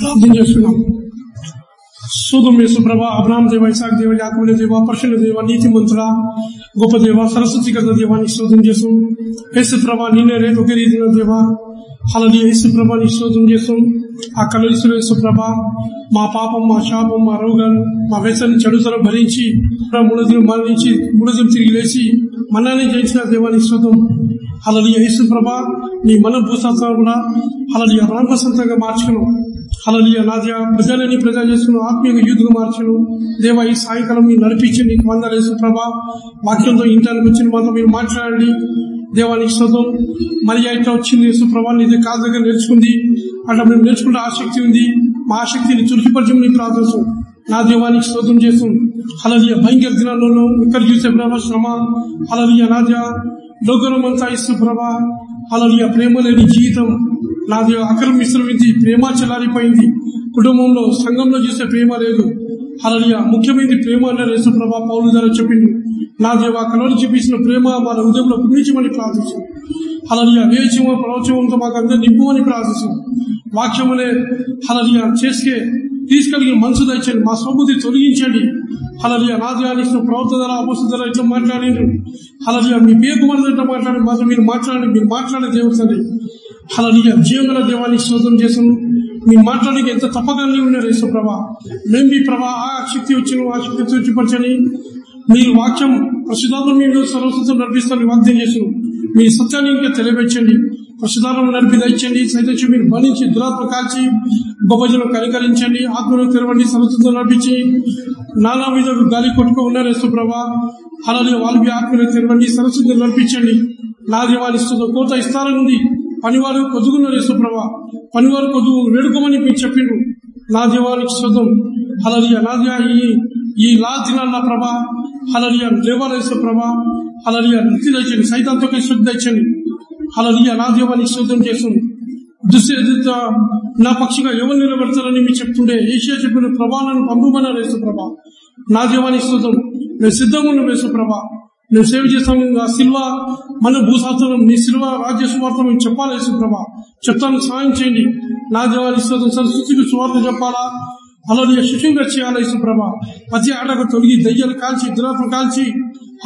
ప్రార్థన చేస్తున్నాం. సూదం యేసుప్రభ అబ్రామ్ దేవ ఇసాక్ దేవ యాకుల దేవ పర్షుల దేవ నీతి మంత్రుల గొప్ప దేవ సరస్వతి గత దేవాన్ని శోధం చేసాం యేసుప్రభ నిన్నే రేపు ఒకే రీతిన దేవ అలాగే యేసు శోధం చేసాం ఆ కలలిసులు యేసుప్రభ మా పాపం మా శాపం మా రోగాలు మా వ్యసని చెడుతరం భరించి ముడదులు మరణించి ముడదులు తిరిగి లేచి మన్నాన్ని జయించిన దేవాన్ని శోధం. అలాగే యేసుప్రభ నీ మన భూశాస్త్రాలు కూడా అలాగే రామసంతంగా మార్చుకున్నాం హలలియ నాద్య ప్రజలని ప్రజా చేస్తున్న ఆత్మీయ యూత్గా మార్చును. దేవ ఈ సాయంకాలం మీరు నడిపించి నీకు వందలేసు ప్రభా. వాక్యంతో ఇంటానికి వచ్చిన మాతో మీరు మాట్లాడండి. దేవానికి శోధం మరి ఇట్లా వచ్చింది యేసు ప్రభా? నీది దగ్గర నేర్చుకుంది. అట్లా మేము నేర్చుకుంటే ఆసక్తి ఉంది. మా ఆసక్తిని చురుకుపరచమని ప్రార్థిస్తాం నా దేవానికి శోధం చేస్తాం అలలియ భయంకర దినాల్లో ఇక్కడ చూసే ప్రభా శ్రమ. అలలియ నాద్య లోకరం అంతా ఇస్తు ప్రభా. అలలియ ప్రేమ లేని జీవితం. నాది ఆక్రమిస్తున్నది ప్రేమ చెల్లారిపోయింది కుటుంబంలో సంఘంలో చూసే ప్రేమ లేదు. అలా ముఖ్యమైనది ప్రేమ అనే రేసు ప్రభా పౌరుల ద్వారా చెప్పింది నా దేవ కలలు చూపించిన ప్రేమ మన హృదయంలో పుణ్యించమని ప్రార్థించాం అలలియ వేచమ ప్రవచనంతో మాకు అందరూ నింపమని ప్రార్థించాం వాక్యములే అలలియ చేసే తీసుకెళ్ళిన మనసు తెచ్చండి మా సొమ్ముది తొలగించండి. అలలియ నా ప్రవర్తన ధర అపస్తు ధర ఇట్లా మాట్లాడిండ్రు అలలియ మీ పేరు మన ఇట్లా మాట్లాడి మాతో మీరు మాట్లాడండి మీరు మాట్లాడే దేవుడు అలలియ జీవగల దేవాన్ని శోధన చేసాను మీరు మాట్లాడికి ఎంత తప్పగానే ఉన్నారు యేసు ప్రభా. మేము మీ ప్రభా ఆ శక్తి వచ్చిన ఆ శక్తి తృప్తిపరచని మీరు వాక్యం ప్రసిద్ధాత్మ మీరు సర్వస్వం నడిపిస్తాను వాగ్దానం చేసాను మీ సత్యాన్ని ఇంకా తెలియవచ్చండి ప్రసిద్ధాలను నడిపి దండి సైతం మీరు బంధించి దురాత్మ కాల్చి గొప్ప కనికరించండి. ఆత్మను తెరవండి సరస్వతం నడిపించి నానా మీద గాలి కొట్టుకో ఉన్నారు యేసు ప్రభా. అలాగే వాళ్ళకి ఆత్మను తెరవండి సరస్వతం నడిపించండి. నా దేవాన్ని ఇస్తుంది కోత ఇస్తారనుంది. పనివారు కొదుగున్నారు యేసుప్రభ పనివారు కొదుగు వేడుకోమని మీరు చెప్పిండ్రు. నా దేవానికి శుద్ధం అలలియ నా ఈ ఈ లా దినాల ప్రభ. అలలియ దేవాలయ ప్రభ అలలియ నృత్తి తెచ్చండి సైతాంతో శుద్ధి తెచ్చండి అలలియ నా దేవానికి శుద్ధం చేస్తుంది. దుశ్చరిత నా పక్షిగా ఎవరు నిలబెడతారని మీరు చెప్తుండే ఏషియా చెప్పిన ప్రభావాలను పంపమన్నారు యేసుప్రభ. నా దేవానికి శుద్ధం మేము సిద్ధంగా ఉన్నాం యేసుప్రభ. మేము సేవ చేస్తాం ఆ సిల్వ మన భూశాస్త్రం నీ సిల్వ రాజ్య సువార్త మేము చెప్పాలి యేసుప్రభ? చెప్తాను సాయం చేయండి. నా దేవాలి సంస్కృతికి సరస్వతికి సువార్త చెప్పాలా? అలాగే శిశువుగా చేయాలా యేసుప్రభ? ప్రతి ఆటకు తొలగి దయ్యాలు కాల్చి దురాత్మ కాల్చి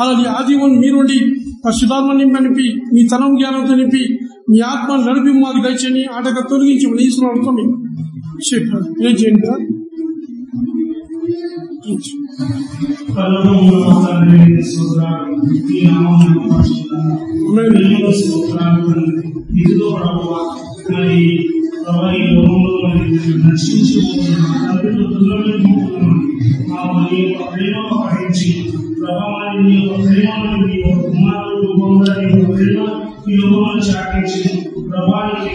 అలాగే ఆజీవన్ మీరుండి పరిశుధాత్మని నింపి మీ తనం జ్ఞానంతో నింపి మీ ఆత్మను నడిపి మాకు దయచని ఆటకు తొలగించి ఈశ్వరం మేము ఏం చేయండి ఇదిగో ప్రభువా మరి ప్రభా ఈ లోకంలో మరి నశించిపోతున్నాం తండ్రితో దుర్లభిపోతున్నాం మా నీ యొక్క ప్రేమ పఠించి ప్రభా మరి నీ యొక్క ప్రేమను నీ యొక్క కుమారుడు రూపంలో నీ యొక్క ప్రేమ ఈ లోకంలో చాటించి ప్రభానికి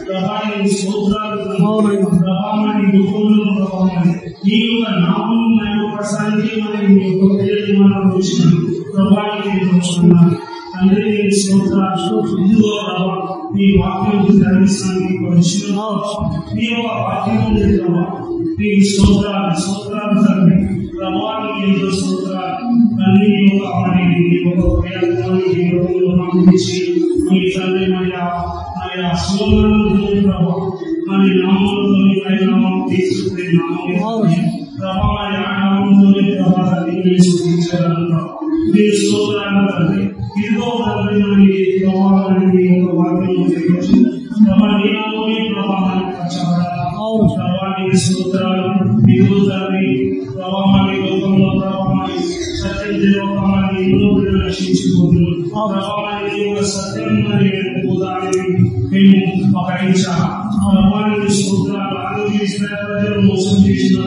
ప్రభాని స్తోత్రాలు తండ్రి. ప్రభావాన్ని రూపంలో ప్రభావాన్ని నీ యొక్క నామం మహిమపరచడానికి మరి నీ యొక్క పేరు మనం వచ్చిన ప్రభావానికి నేర్చుకున్నాను తండ్రి నీ స్తోత్రాలు ఇదిగో ప్రభా నీ వాక్యం ధర్మిస్తానికి వచ్చిన నీ యొక్క వాక్యం ఉంది ప్రభా. నీ స్తోత్రాలు స్తోత్రాలు తండ్రి. ప్రభావానికి ఎంతో స్తోత్రాలు. తండ్రి నీ యొక్క మరి నీ యొక్క ప్రయత్నాన్ని నీ యొక్క పంపించి నీ తండ్రి మరి మరి ఆ శివమరణంతో మరి నామంతో మరి తీసుకునే నామం ప్రభావాన్ని ఆ ప్రభావాన్ని మీరు చూపించాలన్నా మీరు స్తోత్రాలు ఇదిగో తండ్రి మరి ప్రభావాన్ని మీ వాక్యం తెలియచ్చు ప్రభా నీ ప్రభావాన్ని ప్రభావాన్ని స్తోత్రాలు ఇదిగో తండ్రి ప్రభావాన్ని సత్యం దేవకాన్ని ఎన్నో బిడ్డలు రక్షించిపోతున్నారు ప్రభావాన్ని నీ యొక్క సత్యం మరి ఉదాహరణ మేము అపహరించాలి ప్రభావాన్ని స్తోత్రాలు ఆరోగ్య ప్రజలు మోసం చేసిన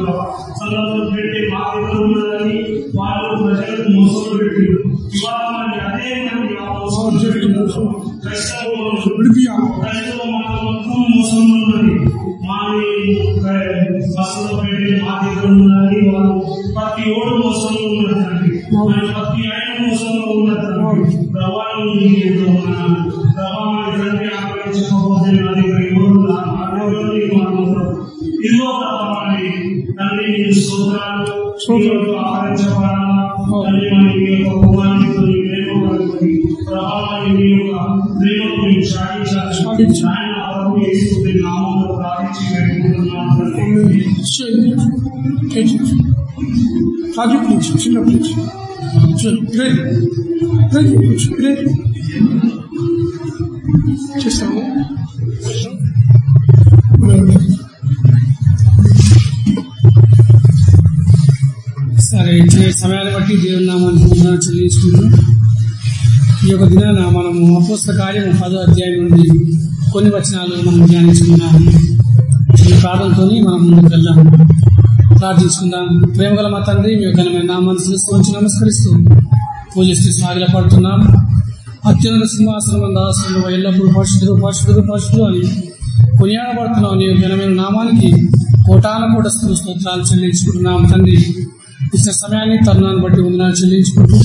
చల్లతో పెట్టి మా దగ్గర ఉన్నదని వాళ్ళు ప్రజలకు మోసం పెట్టి ఇవాళ మరి అదే మరి ఆ మోసం పెట్టి మోసం కష్టంలో కష్టంలో మాకు మొత్తం మోసం ఉన్నది మాని బస్సులో పెట్టి మా దగ్గర ఉన్నది వాళ్ళు ప్రతి ఓడు మోసంలో ఉన్నదండి మరి ప్రతి ఆయన మోసంలో ఉన్నదండి ప్రభావం ఉన్నాను ప్రభావాన్ని తండ్రి ఆకరించకపోతే నా దగ్గర ఎవరు ఇదిగో ప్రభావాన్ని తండ్రి నీ స్తోత్రాలు స్తోత్రాలు ఆకరించబడాలా తండ్రి మరి మీ యొక్క కుమారునితో నీ ప్రేమ పడుతుంది ప్రభావాన్ని మీ యొక్క ప్రేమకు మేము సాగించాలి రాజు ప్లేట్ చిన్న ప్లేట్ గ్రేట్ గ్రేట్ గ్రేట్ చేస్తాము సరే ఇచ్చిన సమయాన్ని బట్టి దేవుని నామాన్ని వందనాలు చెల్లించుకుంటూ ఈ యొక్క దినాన మనము అపోస్త కార్యము పదో అధ్యాయం నుండి కొన్ని వచనాలు మనం ధ్యానించుకున్నాము ఈ ప్రార్థనతో మనం ముందుకు వెళ్దాం. ప్రార్థించుకుందాం. ప్రేమగల మా తండ్రి మీ ఘనమైన నామాన్ని తెలుసుకొని నమస్కరిస్తూ పూజిస్తూ సాగిల పడుతున్నాం అత్యున్నత సింహాసనం దాసులు ఎల్లప్పుడూ పరిశుద్ధులు పరిశుద్ధులు పరిశుద్ధులు అని కొనియాడబడుతున్నాం నీ ఘనమైన నామానికి కోటాన కోట స్థుతులు స్తోత్రాలు చెల్లించుకుంటున్నాం. తండ్రి ఇచ్చిన సమయాన్ని తరుణాన్ని బట్టి వందనాలు చెల్లించుకుంటూ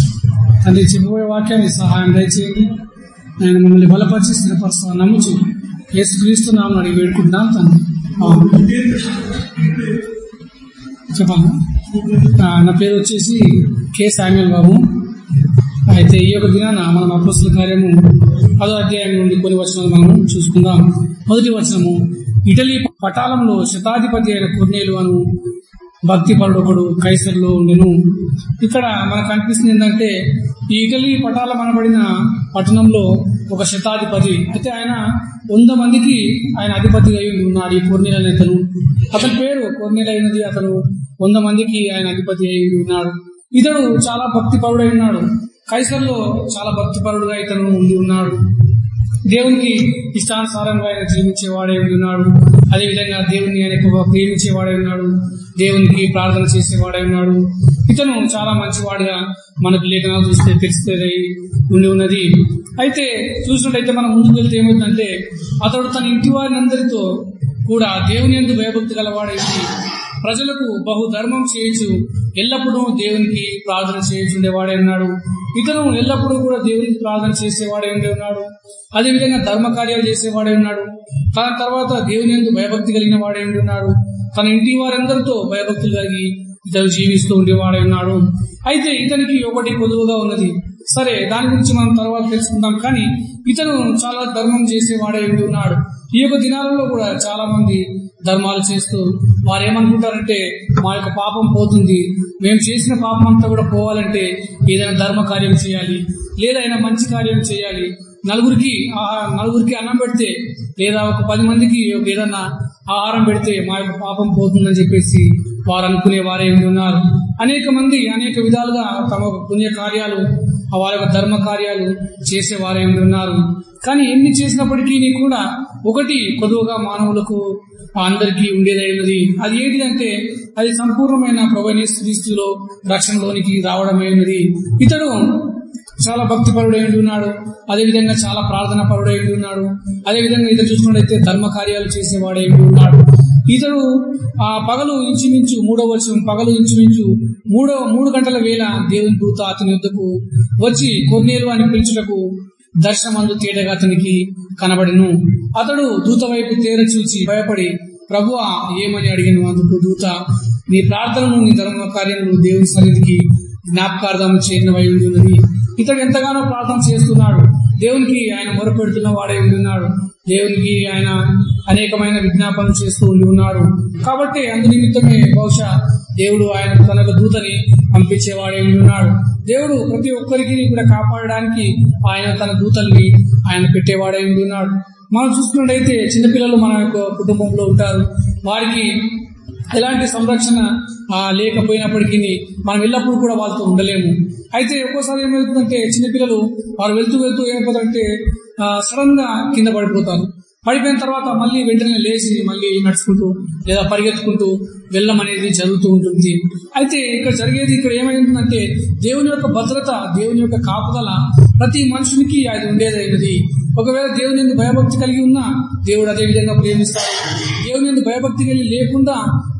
తండ్రి చెప్పబోయే వాక్యాన్ని సహాయం దయచేయండి. ఆయన మిమ్మల్ని బలపరిచి స్థిరపరుస్తాను. నమ్ముచు. యేసు క్రీస్తు నామని అడిగి వేడుకుంటున్నాను తను చెప్పాలి నా పేరు వచ్చేసి కె. శామ్యుల్ బాబు. అయితే ఈ యొక్క దినాన మనం అపోస్తుల కార్యము పదో అధ్యాయం నుండి కొన్ని వచనాలు మనం చూసుకుందాం. మొదటి వచనము ఇటలీ పటాలంలో శతాధిపతి అయిన కొన్నేలు అను భక్తి పరుడొకడు కైసర్లో ఉండెను. ఇక్కడ మనకు అనిపిస్తుంది ఏంటంటే ఈ ఇటలీ పటాలం పట్టణంలో ఒక శతాధిపతి. అయితే ఆయన వంద మందికి ఆయన అధిపతి అయి ఉన్నాడు ఈ కొర్నీల నేతను అతని పేరు కొర్నీల అయినది అతను. వంద మందికి ఆయన అధిపతి అయి ఉన్నాడు. ఇతడు చాలా భక్తి పరుడై ఉన్నాడు. కైసర్లో చాలా భక్తి పరుడుగా ఇతను ఉండి ఉన్నాడు. దేవునికి ఇష్టానుసారంగా ఆయన జీవించేవాడే ఉన్నాడు. అదేవిధంగా దేవుని ఆయన ఎక్కువగా ప్రేమించేవాడే ఉన్నాడు. దేవునికి ప్రార్థన చేసేవాడే ఉన్నాడు. ఇతను చాలా మంచివాడుగా మనకు లేఖనాలు చూస్తే తెలిస్తే ఉండి ఉన్నది. అయితే చూసినట్టయితే మనం ముందుకు వెళ్తే ఏమవుతుందంటే అతడు తన ఇంటి వారినందరితో కూడా దేవుని ఎందుకు భయభక్తి గలవాడేసి ప్రజలకు బహు ధర్మం చేయొచ్చు ఎల్లప్పుడూ దేవునికి ప్రార్థన చేయుచుండేవాడే ఉన్నాడు. ఇతను ఎల్లప్పుడూ కూడా దేవునికి ప్రార్థన చేసేవాడే ఉండే ఉన్నాడు. అదేవిధంగా ధర్మ కార్యాలు చేసేవాడే ఉన్నాడు. తన తర్వాత దేవుని ఎందు భయభక్తి కలిగిన వాడే ఉండి ఉన్నాడు. తన ఇంటి వారందరితో భయభక్తులు కలిగి ఇతను జీవిస్తూ ఉండేవాడే ఉన్నాడు. అయితే ఇతనికి ఒకటి పొదువుగా ఉన్నది. సరే దాని గురించి మనం తర్వాత తెలుసుకుందాం. కానీ ఇతను చాలా ధర్మం చేసేవాడే ఉండి ఉన్నాడు. ఈ యొక్క దినాలలో కూడా చాలా మంది ధర్మాలు చేస్తూ వారు ఏమనుకుంటారంటే మా యొక్క పాపం పోతుంది మేము చేసిన పాపం అంతా కూడా పోవాలంటే ఏదైనా ధర్మ కార్యం చేయాలి లేదా మంచి కార్యం చేయాలి. నలుగురికి ఆహారం నలుగురికి అన్నం పెడితే లేదా ఒక పది మందికి ఒక ఏదన్నా ఆహారం పెడితే మా యొక్క పాపం పోతుందని చెప్పేసి వారు అనుకునే వారే ఉన్నారు. అనేక మంది అనేక విధాలుగా తమ పుణ్య కార్యాలు వారి యొక్క ధర్మ కార్యాలు చేసేవారే ఉన్నారు కానీ ఎన్ని చేసినప్పటికీ కూడా ఒకటి కొదువుగా మానవులకు అందరికీ ఉండేదైనది అది ఏంటిదంటే అది సంపూర్ణమైన ప్రభైన రక్షణలోనికి రావడమై ఉన్నది. ఇతడు చాలా భక్తి పరుడై ఉన్నాడు అదేవిధంగా చాలా ప్రార్థన పరుడై ఉన్నాడు అదేవిధంగా ఇతడు చూసుకున్నట్లయితే ధర్మ కార్యాలు చేసేవాడై ఉన్నాడు ఇతడు ఆ పగలు ఇంచుమించు మూడో వర్షం పగలు ఇంచుమించు మూడో మూడు గంటల వేళ దేవుని దూత అతని వద్దకు వచ్చి కొన్నేరు అని పిలుచుటకు దర్శనమందు తేటగా అతనికి కనబడిను. అతడు దూత వైపు తేర చూచి భయపడి ప్రభు ఏమని అడిగిన? అందుకు దూత నీ ప్రార్థనను నీ ధర్మ కార్యములు దేవుని సన్నిధికి జ్ఞాపకార్థం చేరినవై ఉన్నది ఇతడు ఎంతగానో ప్రార్థన చేస్తున్నాడు. దేవునికి ఆయన మొరపెడుతున్న వాడే ఉన్నాడు దేవునికి ఆయన అనేకమైన విజ్ఞాపనలు చేస్తూ ఉండి ఉన్నాడు. కాబట్టి అందు నిమిత్తమే బహుశా దేవుడు ఆయన తనకు దూతని పంపించేవాడే ఉన్నాడు. దేవుడు ప్రతి ఒక్కరికి కూడా కాపాడడానికి ఆయన తన దూతల్ని ఆయన పెట్టేవాడే ఉన్నాడు. మనం చూసుకున్నట్టయితే చిన్నపిల్లలు మన యొక్క కుటుంబంలో ఉంటారు. వారికి ఎలాంటి సంరక్షణ ఆ, లేకపోయినప్పటికీ మనం ఎల్లప్పుడూ కూడా వాళ్ళతో ఉండలేము. అయితే ఒక్కోసారి ఏమవుతుందంటే చిన్నపిల్లలు వారు వెళ్తూ వెళ్తూ ఏమైపోతారంటే సడన్గా కింద పడిపోతారు. పడిపోయిన తర్వాత మళ్ళీ వెంటనే లేచి మళ్ళీ నడుచుకుంటూ లేదా పరిగెత్తుకుంటూ వెళ్ళం అనేది జరుగుతూ ఉంటుంది. అయితే ఇక్కడ జరిగేది ఇక్కడ ఏమైందంటే దేవుని యొక్క భద్రత దేవుని యొక్క కాపుదల ప్రతి మనుషునికి అది ఉండేదైనది. ఒకవేళ దేవుని భయభక్తి కలిగి ఉన్నా దేవుడు అదే విధంగా ప్రేమిస్తాడు. దేవుని ఎందుకు భయభక్తి కలిగి లేకుండా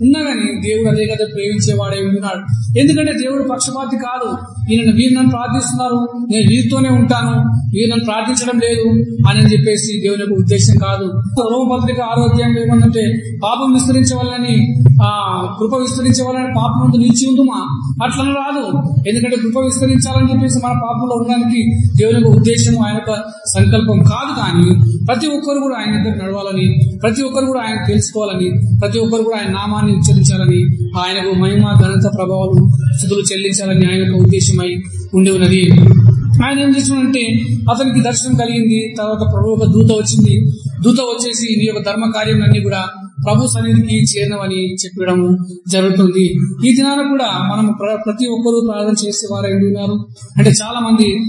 ఉన్నా గానీ దేవుడు అదే కదా ప్రేమించేవాడే ఉన్నాడు ఎందుకంటే దేవుడు పక్షపాతి కాదు. ఈయన వీరు నన్ను ప్రార్థిస్తున్నారు. నేను వీరితోనే ఉంటాను. వీరు నన్ను ప్రార్థించడం లేదు అని చెప్పేసి దేవుని యొక్క ఉద్దేశం కాదు. రోమపత్రిక ఆరోగ్యంగా ఏమంటే పాపం విస్తరించవాలని ఆ కృప విస్తరించవాలని పాపం ముందు నిలిచి ఉందుమా అట్లా రాదు. ఎందుకంటే కృప విస్తరించాలని చెప్పేసి మన పాపంలో ఉండడానికి దేవుని యొక్క ఉద్దేశం ఆయన సంకల్పం కాదు కానీ ప్రతి ఒక్కరు కూడా ఆయన దగ్గర నడవాలని ప్రతి ఒక్కరు కూడా ఆయన తెలుసుకోవాలని ప్రతి ఒక్కరు కూడా ఆయన నామాన్ని నామాన్ని ఉచ్చరించాలని ఆయనకు మహిమ ఘనత ప్రభావాలు స్థుతులు చెల్లించాలని ఆయనకు ఉద్దేశమై ఉండి ఉన్నది. ఆయన ఏం చేసినంటే అతనికి దర్శనం కలిగింది తర్వాత ప్రభు ఒక దూత వచ్చింది. దూత వచ్చేసి నీ యొక్క ధర్మ కార్యములన్నీ కూడా ప్రభు సన్నిధికి చేరినవని చెప్పడం జరుగుతుంది. ఈ దినాన కూడా మనం ప్ర- ప్రతి ఒక్కరూ ప్రార్థన చేసే వారై ఉన్నారు అంటే చాలా మంది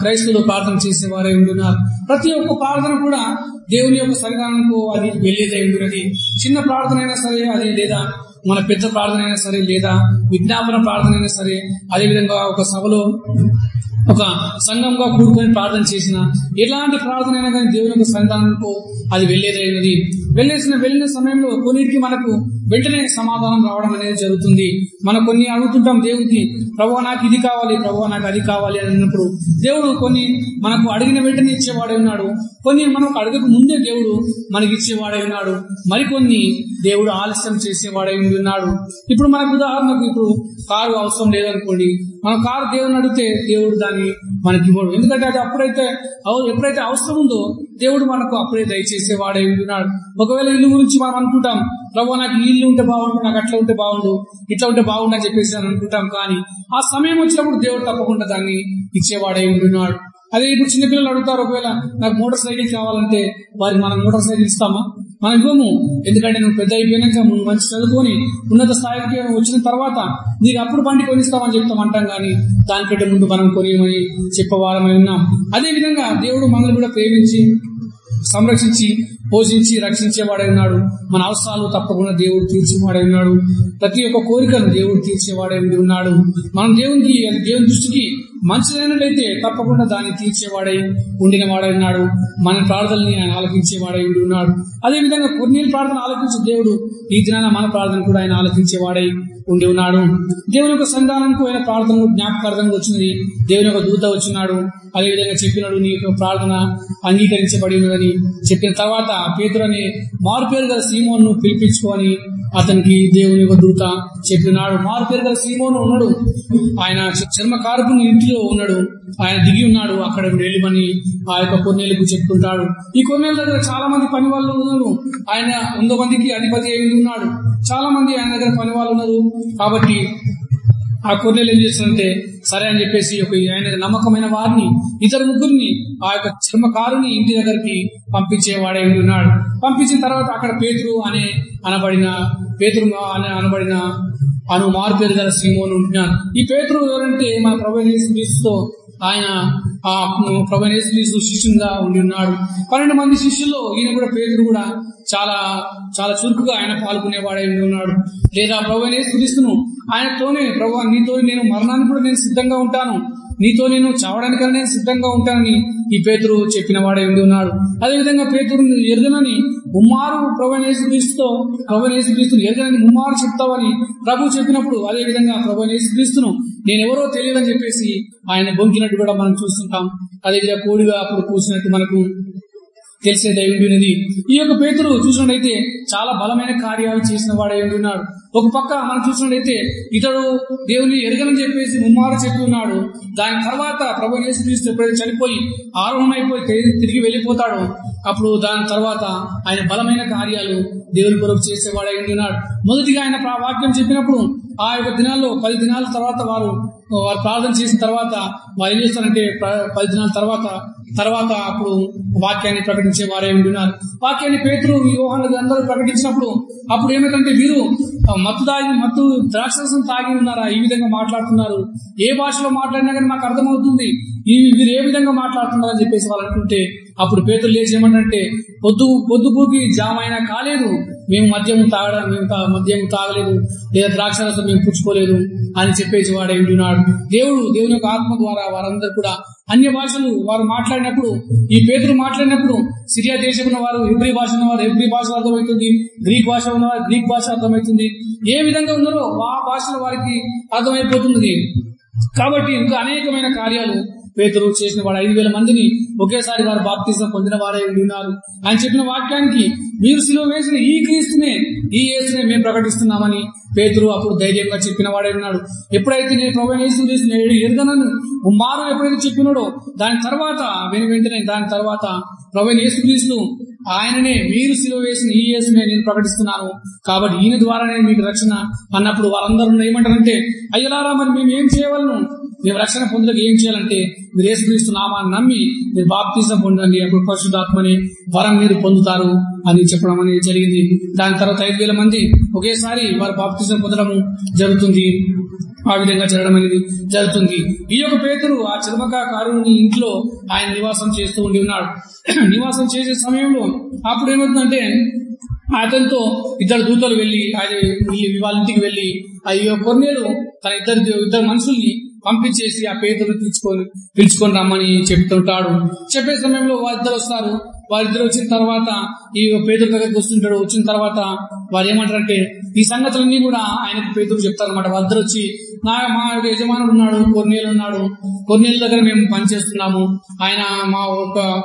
క్రైస్తవులు ప్రార్థన చేసే వారై ఉన్నారు ప్రతి ఒక్క ప్రార్థన కూడా దేవుని యొక్క సన్నిధానంకు అది వెళ్ళేదై ఉన్నది. చిన్న ప్రార్థన అయినా సరే అది లేదా మన పెద్ద ప్రార్థన అయినా సరే లేదా విజ్ఞాపన ప్రార్థన అయినా సరే అదేవిధంగా ఒక సభలో ఒక సంఘంగా కూడుకొని ప్రార్థన చేసిన ఎలాంటి ప్రార్థన అయినా కానీ దేవుని యొక్క సంఘానికి అది వెళ్ళేదైనది వెళ్ళేసిన వెళ్ళిన సమయంలో కొన్నిటికి మనకు వెంటనే సమాధానం రావడం అనేది జరుగుతుంది. మనం కొన్ని అడుగుతుంటాం దేవుడికి ప్రభు నాకు ఇది కావాలి ప్రభు నాకు అది కావాలి అని అన్నప్పుడు దేవుడు కొన్ని మనకు అడిగిన వెంటనే ఇచ్చేవాడే ఉన్నాడు. కొన్ని మనకు అడగక ముందే దేవుడు మనకి ఇచ్చేవాడే ఉన్నాడు. మరికొన్ని దేవుడు ఆలస్యం చేసేవాడే ఉన్నాడు. ఇప్పుడు మనకు ఉదాహరణకు ఇప్పుడు కారు అవసరం లేదనుకోండి. మనం కారు దేవుని అడిగితే దేవుడు దాన్ని మనకి ఇవ్వడు. ఎందుకంటే అది అప్పుడైతే ఎప్పుడైతే అవసరం ఉందో దేవుడు మనకు అప్పుడే దయచేసేవాడే ఉన్నాడు. ఒకవేళ ఇల్లు గురించి మనం అనుకుంటాం ప్రభు నాకు ఇల్లు ఉంటే బాగుండు నాకు అట్లా ఉంటే బాగుండు ఇట్లా ఉంటే బాగుండు అని చెప్పేసి అని అనుకుంటాం. కానీ ఆ సమయం వచ్చినప్పుడు దేవుడు తప్పకుండా దాన్ని ఇచ్చేవాడే ఉంటున్నాడు అదే ఇప్పుడు చిన్నపిల్లలు అడుగుతారు ఒకవేళ నాకు మోటార్ సైకిల్ కావాలంటే వారికి మనం మోటార్ సైకిల్ ఇస్తామా? మనం ఇవ్వము. ఎందుకంటే నువ్వు పెద్ద అయిపోయినాక మంచి చదువుకొని ఉన్నత స్థాయికి వచ్చిన తర్వాత నీకు అప్పుడు బండి కొనిస్తామని చెప్తాం అంటాం కానీ దానికంటే ముందు మనం కొనియమని చెప్పవారమై ఉన్నాం. అదే విధంగా దేవుడు మనల్ని కూడా ప్రేమించి సంరక్షించి పోషించి రక్షించేవాడైనాడు. మన అవసరాలు తప్పకుండా దేవుడు తీర్చేవాడైనాడు ప్రతి ఒక్క కోరికను దేవుడు తీర్చేవాడై ఉన్నాడు. మనం దేవునికి దేవుని దృష్టికి మంచిదైనట్లయితే తప్పకుండా దాన్ని తీర్చేవాడై ఉండిన వాడై ఉన్నాడు. మన ప్రార్థనని ఆయన ఆలకించేవాడై ఉండి ఉన్నాడు. అదే విధంగా కొన్ని ప్రార్థన ఆలకించే దేవుడు ఈ దినాన మన ప్రార్థన కూడా ఆయన ఆలకించేవాడై ఉండి ఉన్నాడు. దేవుని యొక్క సంధానంకు ఆయన ప్రార్థన జ్ఞాపకార్థంగా వచ్చినది. దేవుని యొక్క దూత వచ్చినాడు. అదే విధంగా చెప్పినాడు నీ యొక్క ప్రార్థన అంగీకరించబడి ఉన్నదని చెప్పిన తర్వాత పేతురు అనే మారుపేరు గల సీమోన్ను పిలిపించుకొని అతనికి దేవుని యొక్క దూత చెప్పినాడు. మారుపేరు గల సీమోను ఉన్నాడు. ఆయన చర్మ ఇంటి ఇంటిలో ఉన్నాడు. ఆయన దిగి ఉన్నాడు. అక్కడ వెళ్ళమని ఆ యొక్క కొన్నేళ్ళకు చెప్తుంటాడు. ఈ కొన్నేళ్ళ దగ్గర చాలా మంది పని వాళ్ళు ఉన్నారు. ఆయన వంద మందికి అధిపతి అయి ఉన్నాడు. చాలా మంది ఆయన దగ్గర పని వాళ్ళు ఉన్నారు. కాబట్టి ఆ కొన్నేళ్ళు ఏం చేస్తుందంటే సరే అని చెప్పేసి ఒక ఆయన నమ్మకమైన వారిని ఇద్దరు ముగ్గురిని ఆ యొక్క చర్మకారుని ఇంటి దగ్గరికి పంపించేవాడే ఉన్నాడు. పంపించిన తర్వాత అక్కడ పేతురు అనే అనబడిన పేతురు అనే అనబడిన అను మార్పేరు గల సింహోను ఉంటున్నాను. ఈ పేతురు ఎవరంటే మన ప్రభు ఆయన ఆ ప్రభు శిష్యునిగా ఉండి ఉన్నాడు. పన్నెండు మంది శిష్యుల్లో ఈయన కూడా పేతురు కూడా చాలా చాలా చురుకుగా ఆయన పాల్గొనేవాడై ఉన్నాడు. లేదా ప్రభు క్రీస్తును ఆయనతోనే ప్రభు నీతో నేను మరణానికి కూడా నేను సిద్ధంగా ఉంటాను. నీతో నేను చావడానికైనా నేను సిద్ధంగా ఉంటానని ఈ పేతురు చెప్పిన వాడే ఉండి ఉన్నాడు. అదేవిధంగా పేతురు ఎరుగనని ముమ్మారు ప్రభనేసు క్రీస్తుతో ప్రభనేసు క్రీస్తును ఎరుగనని ముమ్మారు చెప్తావని ప్రభు చెప్పినప్పుడు అదే విధంగా ప్రభనేసు క్రీస్తును నేనెవరో తెలియదని చెప్పేసి ఆయన బొంకినట్టు కూడా మనం చూస్తుంటాం. అదేవిధంగా కోడిగా అప్పుడు కూర్చున్నట్టు మనకు తెలిసే దైవుడినది ఈ యొక్క పేతురు చూసినట్టయితే చాలా బలమైన కార్యాలు చేసిన వాడై ఉన్నాడు. ఒక పక్క మనం చూసినట్టయితే ఇతడు దేవుని ఎరగనని చెప్పేసి ముమ్మారు చెప్పి ఉన్నాడు దాని తర్వాత ప్రభు యేసుక్రీస్తు ఎప్పుడైతే చనిపోయి ఆరోహణ అయిపోయి తిరిగి వెళ్ళిపోతాడు అప్పుడు దాని తర్వాత ఆయన బలమైన కార్యాలు దేవుని కొరకు చేసేవాడై ఉన్నాడు మొదటిగా ఆయన వాక్యం చెప్పినప్పుడు ఆ యొక్క దినాల్లో పది దినాల తర్వాత వారు వారు ప్రార్థన చేసిన తర్వాత వారు ఏం చేస్తారంటే పది దినాల తర్వాత తర్వాత అప్పుడు వాక్యాన్ని ప్రకటించే వారే ఉంటున్నారు వాక్యాన్ని పేతులు వ్యూహాలు అందరూ ప్రకటించినప్పుడు అప్పుడు ఏమిటంటే వీరు మత్తు తాగి మత్తు ద్రాక్షరసం తాగి ఉన్నారా? ఈ విధంగా మాట్లాడుతున్నారు. ఏ భాషలో మాట్లాడినా కానీ మాకు అర్థమవుతుంది. ఈ వీరు ఏ విధంగా మాట్లాడుతున్నారని చెప్పేసి వాళ్ళు అనుకుంటే అప్పుడు పేతులు లేచి ఏమంటే పొద్దు పొద్దుపూకి జామ అయినా కాలేదు. మేము మద్యం తాగడం మేము తా- మద్యం తాగలేదు లేదా ద్రాక్షరసం మేము పుచ్చుకోలేదు అని చెప్పేసి వాడు వింటున్నాడు దేవుడు దేవుని యొక్క ఆత్మ ద్వారా వారందరూ కూడా అన్య భాషలు వారు మాట్లాడినప్పుడు ఈ పేదలు మాట్లాడినప్పుడు సిరియా దేశం వారు హిబ్రీ భాష ఉన్నవారు హిబ్రీ భాష అర్థమవుతుంది గ్రీక్ భాష ఉన్నవారు గ్రీక్ భాష అర్థమవుతుంది. ఏ విధంగా ఉన్నారో ఆ భాషలో వారికి అర్థమైపోతుంది. కాబట్టి ఇంకా అనేకమైన కార్యాలు పేతురు చేసిన వాడు ఐదు వేల మందిని ఒకేసారి వారు బాప్తిజం పొందిన వారే ఉండి ఉన్నారు ఆయన చెప్పిన వాక్యానికి మీరు సిలువ వేసిన ఈ క్రీస్తునే ఈ యేసునే మేము ప్రకటిస్తున్నామని పేతురు అప్పుడు ధైర్యంగా చెప్పిన వాడే ఉన్నాడు. ఎప్పుడైతే నేను ప్రభు యేసు చేసిన ఎరుగనను మారు ఎప్పుడైతే చెప్పినాడో దాని తర్వాత వెను వెంటనే దాని తర్వాత ప్రభు యేసుక్రీస్తు ఆయననే మీరు సిలువ వేసిన ఈ యేసునే నేను ప్రకటిస్తున్నాను. కాబట్టి ఈయన ద్వారానే మీకు రక్షణ అన్నప్పుడు వారందరూ ఏమంటారంటే అయ్యలారా మరి మేము ఏం చేయవలను? మేము రక్షణ పొందడానికి ఏం చేయాలంటే మీరు యేసుక్రీస్తు నామాన్ని నమ్మి మీరు బాప్తీసం పొందండి అప్పుడు పరిశుద్ధాత్మని వరం మీరు పొందుతారు అని చెప్పడం అనేది జరిగింది. దాని తర్వాత ఐదు వేల మంది ఒకేసారి వారు బాప్తీసం పొందడం జరుగుతుంది. ఆ విధంగా జరగడం అనేది జరుగుతుంది. ఈ యొక్క పేతురు ఆ చర్మకారుని ఇంట్లో ఆయన నివాసం చేస్తూ ఉండి ఉన్నాడు. నివాసం చేసే సమయంలో అప్పుడు ఏమవుతుందంటే అతనితో ఇద్దరు దూతలు వెళ్ళి ఆయన ఈ వాళ్ళ ఇంటికి వెళ్ళి ఆ యొక్క కొన్నేలు తన ఇద్దరు ఇద్దరు మనుషుల్ని పంపించేసి ఆ పేదలు పిలుచుకొని పిలుచుకొని రమ్మని చెప్తుంటాడు. చెప్పే సమయంలో వారిద్దరు వస్తారు. వారిద్దరు వచ్చిన తర్వాత ఈ పేదల దగ్గరకు వస్తుంటాడు. వచ్చిన తర్వాత వారు ఏమంటారంటే ఈ సంగతులన్నీ కూడా ఆయనకు పేదలు చెప్తారనమాట వారిద్దరు వచ్చి నా మా యజమానుడు ఉన్నాడు కొన్నేళ్ళు ఉన్నాడు. కొన్నేళ్ళ దగ్గర మేము పనిచేస్తున్నాము. ఆయన మా ఒక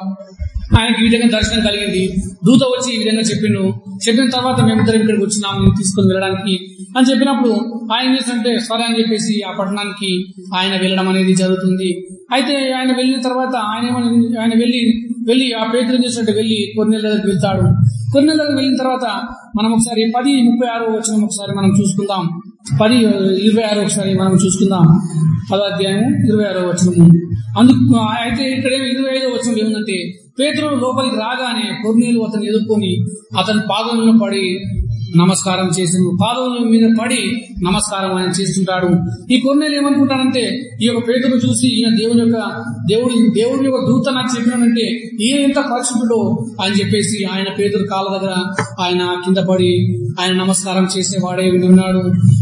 ఆయనకి ఈ విధంగా దర్శనం కలిగింది. దూత వచ్చి ఈ విధంగా చెప్పిండు. చెప్పిన తర్వాత మేమిద్దరం ఇక్కడికి వచ్చినాము. తీసుకుని తీసుకొని వెళ్ళడానికి అని చెప్పినప్పుడు ఆయన చేసినట్టే సరే అని చెప్పేసి ఆ పట్టణానికి ఆయన వెళ్ళడం అనేది జరుగుతుంది. అయితే ఆయన వెళ్ళిన తర్వాత ఆయన ఆయన వెళ్ళి వెళ్ళి ఆ పేదలు చేసినట్టు వెళ్ళి కొన్ని దగ్గరికి వెళ్తాడు. కొన్నేళ్ళ దగ్గర వెళ్ళిన తర్వాత మనం ఒకసారి పది ముప్పై ఆరు వచ్చిన ఒకసారి మనం చూసుకుందాం. పది ఇరవై ఆరు ఒకసారి మనం చూసుకుందాం. పదో ఇరవై ఆరో వచనము. అందుకు అయితే ఇక్కడ ఇరవై ఐదో వచనం ఏముందంటే పేతులు లోపలికి రాగానే కొన్నేళ్ళు అతను ఎదుర్కొని అతని పాదంలో పడి నమస్కారం చేసి పాదముల మీద పడి నమస్కారం ఆయన చేస్తుంటాడు. ఈ కొన్నేళ్ళు ఏమనుకుంటాడంటే ఈ యొక్క పేదను చూసి ఈయన దేవుని యొక్క దేవుడి దేవుడి యొక్క దూత నాకు చెప్పినాడంటే ఈయన ఎంత పరిశుద్ధుడో అని చెప్పేసి ఆయన పేదరు కాళ్ళ దగ్గర ఆయన కింద పడి ఆయన నమస్కారం చేసేవాడే ఉండి ఉన్నాడు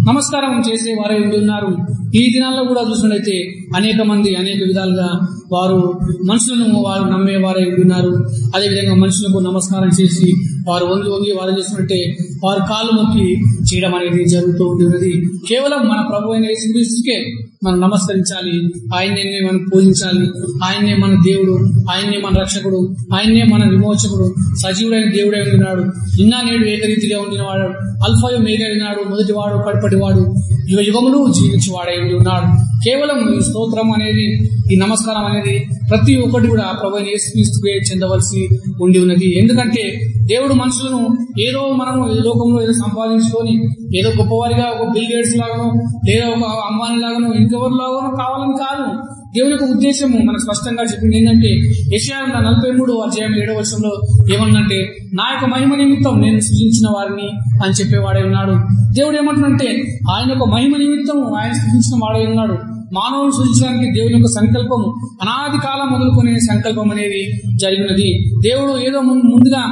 నమస్కారం చేసే వారే ఉంటున్నారు. ఈ దినాల్లో కూడా చూసినట్లయితే అనేక మంది అనేక విధాలుగా వారు మనుషులను వారు నమ్మే వారే ఉంటున్నారు. అదేవిధంగా మనుషులకు నమస్కారం చేసి వారు వంగి వంగి వారు చేసినట్టే వారు కాళ్ళు మొక్కి చేయడం అనేది జరుగుతూ ఉంటున్నది. కేవలం మన ప్రభు అయిన యేసుక్రీస్తుకే మనం నమస్కరించాలి. ఆయన్నే మనం పూజించాలి. ఆయన్నే మన దేవుడు ఆయన్నే మన రక్షకుడు ఆయన్నే మన విమోచకుడు సజీవుడైన దేవుడై ఉన్నాడు నిన్న నేడు ఏకరీతిగా ఉండినవాడు అల్ఫాయు మేఘైనాడు మొదటివాడు వాడు యుగ యుగములు జీవించేవాడై ఉండి ఉన్నాడు. కేవలం ఈ స్తోత్రం అనేది ఈ నమస్కారం అనేది ప్రతి ఒక్కటి కూడా ప్రభు ఏసుక్రీస్తుకే చెందవలసి ఉండి ఉన్నది. ఎందుకంటే దేవుడు మనుషులను ఏదో మనము ఈ లోకంలో ఏదో సంపాదించుకొని ఏదో గొప్పవారిగా ఒక బిల్ గేట్స్ లాగానో లేదా ఒక అంబానీ లాగానో ఇంకెవరి లాగానో కావాలని కాదు. దేవుని యొక్క ఉద్దేశము మనకు స్పష్టంగా చెప్పింది ఏంటంటే యెషయా నలభై మూడు అధ్యాయం ఏడవ వర్షంలో ఏమన్నంటే నా యొక్క మహిమ నిమిత్తం నేను సృజించిన వారిని అని చెప్పేవాడే ఉన్నాడు. దేవుడు ఏమంటున్నంటే ఆయన యొక్క మహిమ నిమిత్తం ఆయన సృజించిన వాడే ఉన్నాడు. మానవుని సృజించడానికి దేవుని యొక్క సంకల్పము అనాది కాలం మొదలుకునే సంకల్పం అనేది జరిగినది. దేవుడు ఏదో ముందుగా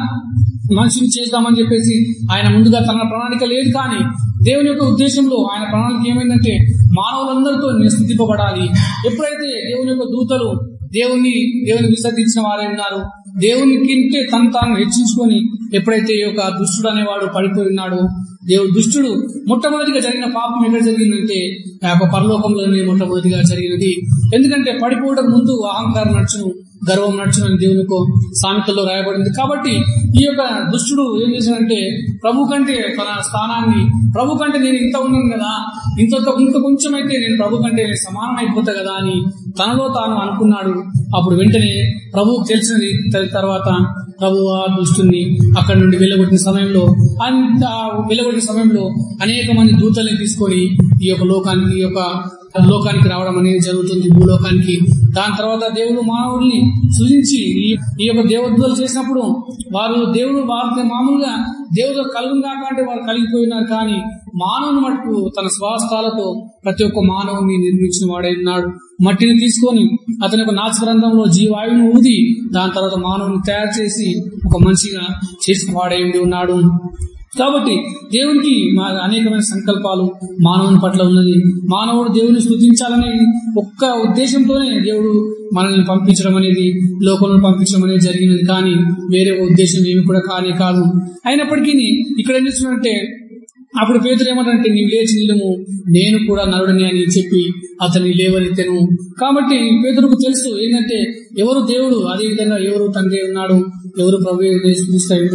మనిషిని చేద్దామని చెప్పేసి ఆయన ముందుగా తన ప్రణాళిక లేదు కానీ దేవుని యొక్క ఉద్దేశంలో ఆయన ప్రణాళిక ఏమైందంటే మానవులందరితో స్థితింపబడాలి ఎప్పుడైతే దేవుని యొక్క దూతలు దేవుణ్ణి దేవుని విసర్జించిన వారే ఉన్నారు దేవుని కింటే తను తాను హెచ్చించుకొని ఎప్పుడైతే ఈ యొక్క దుష్టుడు అనేవాడు పడిపోయి ఉన్నాడో దేవుడు దుష్టుడు. మొట్టమొదటిగా జరిగిన పాపం ఎక్కడ జరిగిందంటే ఆ యొక్క పరలోకంలోనే మొట్టమొదటిగా జరిగినది. ఎందుకంటే పడిపోవడం ముందు అహంకారం నడుచును గర్వం నడుచును అని దేవుని సామెతల్లో రాయబడింది. కాబట్టి ఈ యొక్క దుష్టుడు ఏం చేశాడంటే ప్రభు కంటే తన స్థానాన్ని ప్రభు కంటే నేను ఇంత ఉన్నాను కదా ఇంత ఇంత కొంచెం అయితే నేను ప్రభు కంటే నేను సమానం అయిపోతా కదా అని తనలో తాను అనుకున్నాడు. అప్పుడు వెంటనే ప్రభువుకు తెలిసినది తర్వాత ప్రభు ఆ దుష్టుని అక్కడి నుండి వెళ్ళగొట్టిన సమయంలో ఆ వెళ్ళగొట్టిన సమయంలో అనేక మంది దూతల్ని తీసుకొని ఈ యొక్క లోకానికి ఈ యొక్క లోకానికి రావడం అనేది జరుగుతుంది భూలోకానికి. దాని తర్వాత దేవుడు మానవుల్ని సృజించి ఈ- ఈ యొక్క దేవదూతలు చేసినప్పుడు వారు దేవుడు వారితో మామూలుగా దేవుడు కలుగు కాకంటే వారు కలిగిపోయినారు కానీ మానవుని మటుకు తన స్వాస్థాలతో ప్రతి ఒక్క మానవుని నిర్మించిన వాడై ఉన్నాడు. మట్టిని తీసుకొని అతని యొక్క నాచ గ్రంథంలో జీవాయువును ఊది దాని తర్వాత మానవుని తయారు చేసి ఒక మనిషిగా చేసిన వాడై ఉన్నాడు. కాబట్టి దేవునికి మా అనేకమైన సంకల్పాలు మానవుని పట్ల ఉన్నది. మానవుడు దేవుని స్థుతించాలనే ఒక్క ఉద్దేశంతోనే దేవుడు మనల్ని పంపించడం అనేది లోకంలో పంపించడం అనేది జరిగినది. కానీ వేరే ఉద్దేశం ఏమి కూడా కానే కాదు. అయినప్పటికీ ఇక్కడ ఏం చేస్తున్నాడంటే అప్పుడు పేతులు ఏమంటారంటే నీవు లేచి నిలము నేను కూడా నరుడిని అని చెప్పి అతన్ని లేవనెత్తెను. కాబట్టి పేతులకు తెలుసు ఏంటంటే ఎవరు దేవుడు అదే విధంగా ఎవరు తండ్రి ఉన్నాడు ఎవరు ప్రభు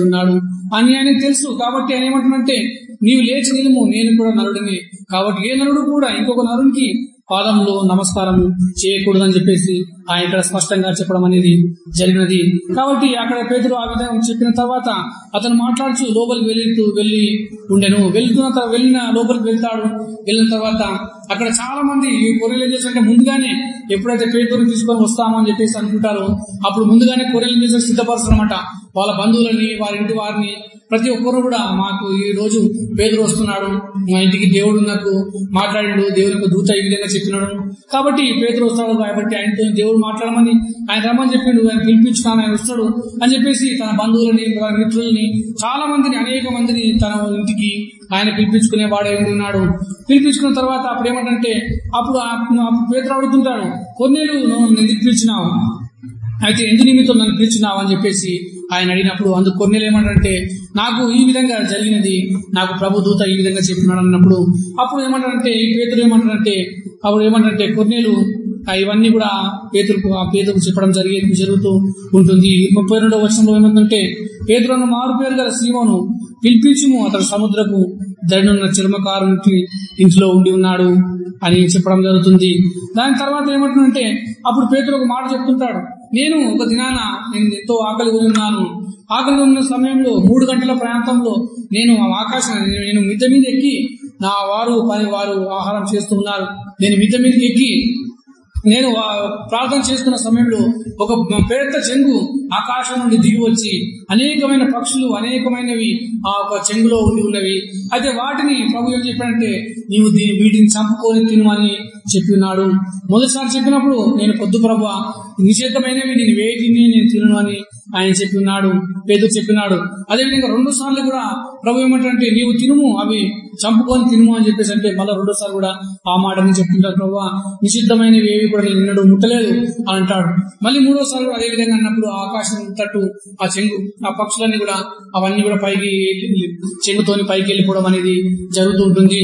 ఉన్నాడు అని ఆయన తెలుసు. కాబట్టి ఆయన ఏమంటున్నంటే నీవు లేచి నిలుము నేను కూడా నరుడిని. కాబట్టి ఏ నరుడు కూడా ఇంకొక నరునికి పాదంలో నమస్కారం చేయకూడదని చెప్పేసి ఆయన ఇక్కడ స్పష్టంగా చెప్పడం అనేది జరిగినది. కాబట్టి అక్కడ పేదలు ఆ విధంగా చెప్పిన తర్వాత అతను మాట్లాడుచు లోపలికి వెళ్ళి వెళ్ళి ఉండెను. వెళ్తున్న వెళ్ళిన లోపలికి వెళ్తాడు. వెళ్ళిన తర్వాత అక్కడ చాలా మంది ఈ కొర్రెలు ఏం చేస్తారంటే ముందుగానే ఎప్పుడైతే పేపర్ తీసుకొని వస్తామో అని చెప్పేసి అనుకుంటారో అప్పుడు ముందుగానే కొర్రెలు ఏం సిద్ధపరచడం సిద్ధపరుస్తారనమాట వాళ్ళ బంధువులని వారి ఇంటి వారిని ప్రతి ఒక్కరు కూడా మాకు ఈ రోజు పేదలు వస్తున్నాడు మా ఇంటికి దేవుడు నాకు మాట్లాడాడు దేవుడికి దూత ఈ విధంగా చెప్పినాడు. కాబట్టి పేదలు వస్తాడు కాబట్టి ఆయనతో దేవుడు మాట్లాడమని ఆయన రమ్మని చెప్పిండు ఆయన పిలిపించుకున్నాను ఆయన వస్తాడు అని చెప్పేసి తన బంధువులని తన చాలా మందిని అనేక మందిని తన ఇంటికి ఆయన పిలిపించుకునే వాడే ఉన్నాడు. పిలిపించుకున్న తర్వాత అప్పుడు ఏమంటే అప్పుడు పేదలు అడుగుతుంటాడు కొన్నేళ్ళు నువ్వు ఎందుకు పిలిచినావు? అయితే ఎందు నిమిత్తం నన్ను పిలిచినావు? అని చెప్పేసి ఆయన అడిగినప్పుడు అందుకు కొన్నేళ్ళు ఏమంటారంటే నాకు ఈ విధంగా జరిగినది నాకు ప్రభు దూత ఈ విధంగా చెప్పినాడు అన్నప్పుడు అప్పుడు ఏమంటారంటే ఈ పేదలు ఏమంటారంటే అప్పుడు ఏమంటారంటే కొన్నేళ్ళు ఇవన్నీ కూడా పేతులకు ఆ పేతులకు చెప్పడం జరిగేది జరుగుతూ ఉంటుంది. ముప్పై రెండవ వచనంలో ఏమందంటే పేతులను మారు పేరు గల సీమోను పిలిపించుము అతడు సముద్రపు దడినున్న చర్మకారునికి ఇంట్లో ఉండి ఉన్నాడు అని చెప్పడం జరుగుతుంది. దాని తర్వాత ఏమంటుందంటే అప్పుడు పేతులు ఒక మాట చెప్తుంటాడు. నేను ఒక దినాన నేను ఎంతో ఆకలి ఉన్నాను ఆకలి ఉన్న సమయంలో మూడు గంటల ప్రాంతంలో నేను ఆకాశం నేను మిద్ద మీద ఎక్కి నా వారు పని వారు ఆహారం చేస్తున్నారు నేను మిద్ద మీద ఎక్కి నేను ప్రార్థన చేస్తున్న సమయంలో ఒక పెద్ద చెంగు ఆకాశం నుండి దిగి వచ్చి అనేకమైన పక్షులు అనేకమైనవి ఆ ఒక చెంగులో ఉండి ఉన్నవి. అయితే వాటిని ప్రభు ఏం చెప్పాడంటే నీవు వీటిని చంపుకొని తినమని చెప్పి ఉన్నాడు మొదటిసారి చెప్పినప్పుడు నేను పొద్దు ప్రభు నిషేధమైనవి నేను వేటిని నేను తినను అని ఆయన చెప్పి ఉన్నాడు పేద చెప్పినాడు. అదేవిధంగా రెండు సార్లు కూడా ప్రభు ఏమంటారంటే నీవు తినుము అవి చంపుకొని తినుము అని చెప్పేసి అంటే మళ్ళీ రెండోసారి కూడా ఆ మాటని చెప్తుంటారు ప్రభు. నిషిద్ధమైనవి ఏవి కూడా నిన్నడు ముట్టలేదు అని అంటాడు. మళ్ళీ మూడోసారి అదే విధంగా అన్నప్పుడు ఆకాశం తట్టు ఆ చెంగు ఆ పక్షులన్నీ కూడా అవన్నీ కూడా పైకి చెంగుతోని పైకి వెళ్ళిపోవడం అనేది జరుగుతూ ఉంటుంది.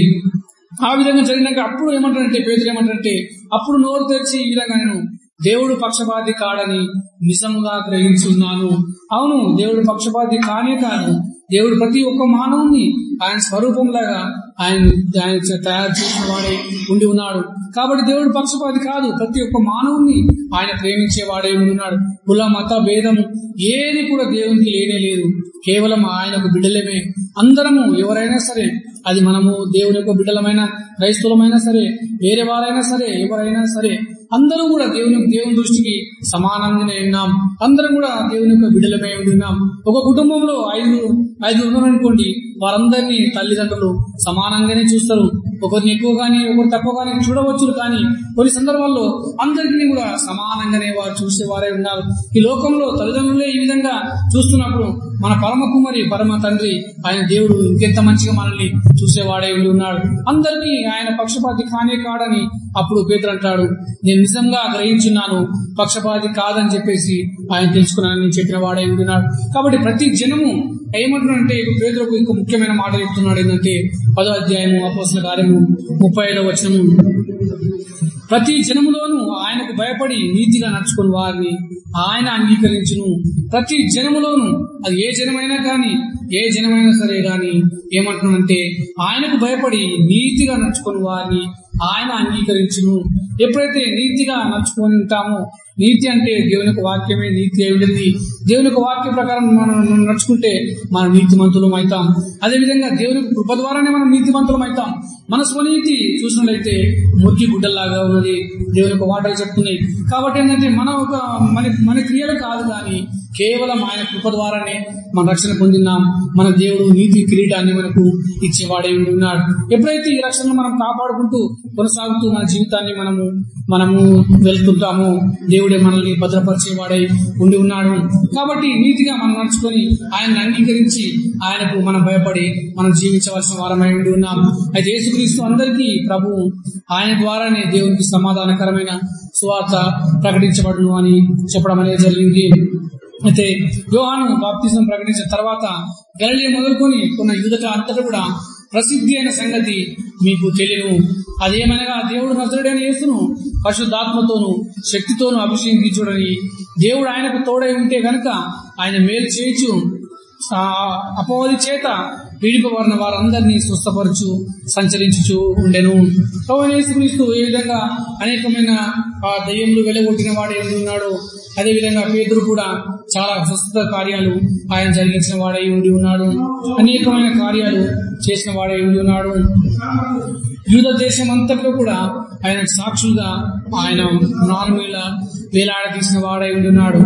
ఆ విధంగా జరిగినాక అప్పుడు ఏమంటారంటే పేదలు ఏమంటారంటే అప్పుడు నోరు తెరిచి ఈ విధంగా నేను దేవుడు పక్షపాతి కాడని నిజముగా గ్రహించున్నాను. అవును దేవుడు పక్షపాతి కానే కాదు దేవుడు ప్రతి ఒక్క మానవుని ఆయన స్వరూపంలాగా ఆయన ఆయన తయారు చేసిన వాడే ఉండి ఉన్నాడు. కాబట్టి దేవుడు పక్షపాతి కాదు. ప్రతి ఒక్క మానవుని ఆయన ప్రేమించే వాడే ఉండి ఉన్నాడు. కుల మత భేదం ఏది కూడా దేవునికి లేనే లేదు. కేవలం ఆయనకు బిడ్డలమే. అందరము ఎవరైనా సరే అది మనము దేవుని యొక్క బిడ్డలమైన క్రైస్తవులమైనా సరే వేరే వారైనా సరే ఎవరైనా సరే అందరూ కూడా దేవుని దేవుని దృష్టికి సమానంగానే ఉన్నాం. అందరం కూడా దేవుని యొక్క బిడ్డలమై ఉన్నాం ఒక కుటుంబంలో ఐదు ఐదు ఉన్నారనుకోండి వారందరినీ తల్లిదండ్రులు సమానంగానే చూస్తారు. ఒకరిని ఎక్కువ కానీ ఒకరు తక్కువ కానీ చూడవచ్చు కానీ కొన్ని సందర్భాల్లో అందరికీ కూడా సమానంగానే వారు చూసేవారే ఉన్నారు. ఈ లోకంలో తల్లిదండ్రులే ఈ విధంగా చూస్తున్నప్పుడు మన పరమ కుమారి పరమ తండ్రి ఆయన దేవుడు ఇంకెంత మంచిగా మనల్ని చూసేవాడే ఉన్నాడు. అందరినీ ఆయన పక్షపాతి కానే కాడని అప్పుడు పేదలు అంటాడు నేను నిజంగా గ్రహించున్నాను పక్షపాతి కాదని చెప్పేసి ఆయన తెలుసుకున్నానని చెప్పిన వాడే ఉన్నాడు. కాబట్టి ప్రతి జనము ఏమంటున్నాడంటే పేదలకు ఇంకో ముఖ్యమైన మాట చెప్తున్నాడు ఏంటంటే పదో అధ్యాయము అపోసల కార్యము ముప్పై ఐదవ వచనము. ప్రతి జనములోనూ ఆయనకు భయపడి నీతిగా నడుచుకుని వారిని ఆయన అంగీకరించును. ప్రతి జనములోను అది ఏ జనమైనా కానీ ఏ జనమైనా సరే గాని ఏమంటున్నానంటే ఆయనకు భయపడి నీతిగా నడుచుకుని వారిని ఆయన అంగీకరించును. ఎప్పుడైతే నీతిగా నడుచుకొని ఉంటామో నీతి అంటే దేవుని యొక్క వాక్యమే నీతి అయి దేవుని యొక్క వాక్య ప్రకారం మనం నడుచుకుంటే మనం నీతిమంతులం అవుతాం. అదేవిధంగా దేవుని కృప ద్వారానే మనం నీతిమంతులం అవుతాం. మన స్వనీతి చూసినట్లయితే మురికి గుడ్డల్లాగా ఉన్నది. దేవుని యొక్క వాటలు చెప్తున్నాయి. కాబట్టి ఏంటంటే మన ఒక మన మన క్రియలు కాదు కానీ కేవలం ఆయన కృప ద్వారానే మన రక్షణ పొందినాం. మన దేవుడు నీతి కిరీటాన్ని మనకు ఇచ్చేవాడే ఉన్నాడు. ఎప్పుడైతే ఈ రక్షణను మనం కాపాడుకుంటూ కొనసాగుతూ మన జీవితాన్ని మనము మనము వెళ్తుంటాము దేవుడే మనల్ని భద్రపరిచేవాడై ఉండి ఉన్నాడు. కాబట్టి నీతిగా మనం నడుచుకొని ఆయన్ని అంగీకరించి ఆయనకు మనం భయపడి మనం జీవించవలసిన వారమై ఉండి ఉన్నాం. అయితే యేసుక్రీస్తు అందరికీ ప్రభు ఆయన ద్వారానే దేవునికి సమాధానకరమైన సువార్త ప్రకటించబడును అని చెప్పడం అనేది జరిగింది. అయితే యోహాను బాప్తిజం ప్రకటించిన తర్వాత గలలియ మొదలుకొని కొన్న యువత అంతటా కూడా ప్రసిద్ధి అయిన సంగతి మీకు తెలియను. అదేమనగా దేవుడు నజరుడైన యేసును పరిశుద్ధాత్మతోను శక్తితోను అభిషేకించుడని దేవుడు ఆయనకు తోడై ఉంటే గనక ఆయన మేలు చేయొచ్చు అపవాది చేత పీడిపబడిన వారందరినీ స్వస్థపరచు సంచరించుచు ఉండెను. ప్రభు ఏ విధంగా అనేకమైన ఆ దయ్యంలు వెలగొట్టిన వాడే ఉన్నాడు అదే విధంగా పేదరు కూడా చాలా స్వస్థత కార్యాలు ఆయన జరిగించిన వాడై ఉండి ఉన్నాడు. అనేకమైన కార్యాలు చేసిన వాడై ఉండి ఉన్నాడు. యూద దేశం అంతట్లో కూడా ఆయన సాక్షులుగా ఆయన నార్మీల వేలాడదీసిన వాడై ఉండి ఉన్నాడు.